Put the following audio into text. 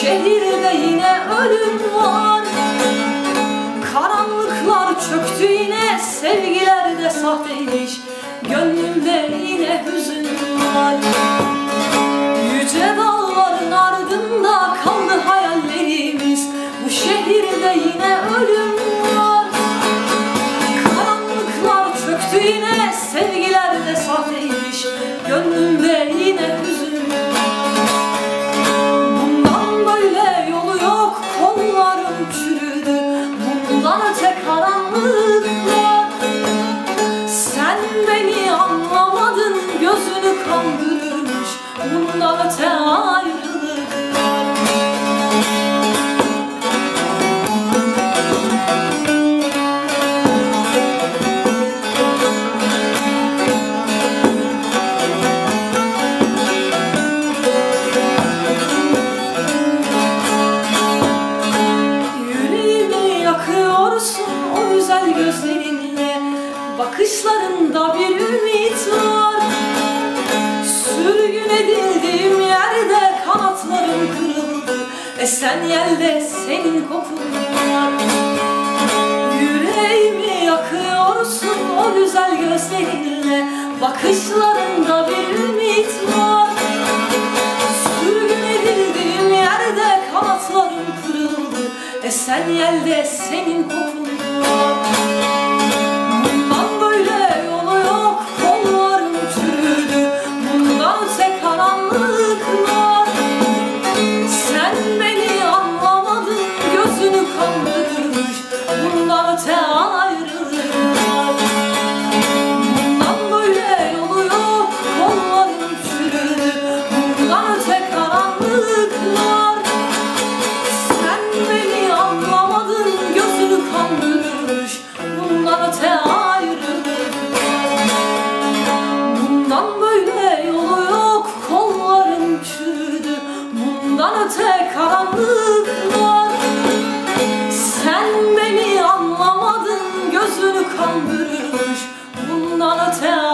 Şehirde yine ölüm var. Karanlıklar çöktü yine Sevgiler de sahteymiş. Gönlümde yine hüzün var. Yüce dağların ardında Kaldı hayallerimiz. Bu şehirde yine ölüm var. Karanlıklar çöktü yine Sevgiler de sahteymiş. Gönlümde yine Yüreğimi yakıyorsun o güzel gözlerinle. Bakışlarında bir ümit Esen yelde senin kokun var. Yüreğimi yakıyorsun o güzel gözlerinle. Bakışlarında bir ümit var. Sürgün edildiğim yerde kanatlarım kırıldı. Esen yelde senin kokun var hayat ayrılıyor Bundan böyle yolu yok Kollarım çürüdü Bundan öte karanlıklar. Sen beni anlamadın Gözünü kandırmış Bundan öte ayrılıyor Bundan böyle yolu yok Kollarım çürüdü. Bundan öte karanlıklar. Sen beni kandırmış Bundan öte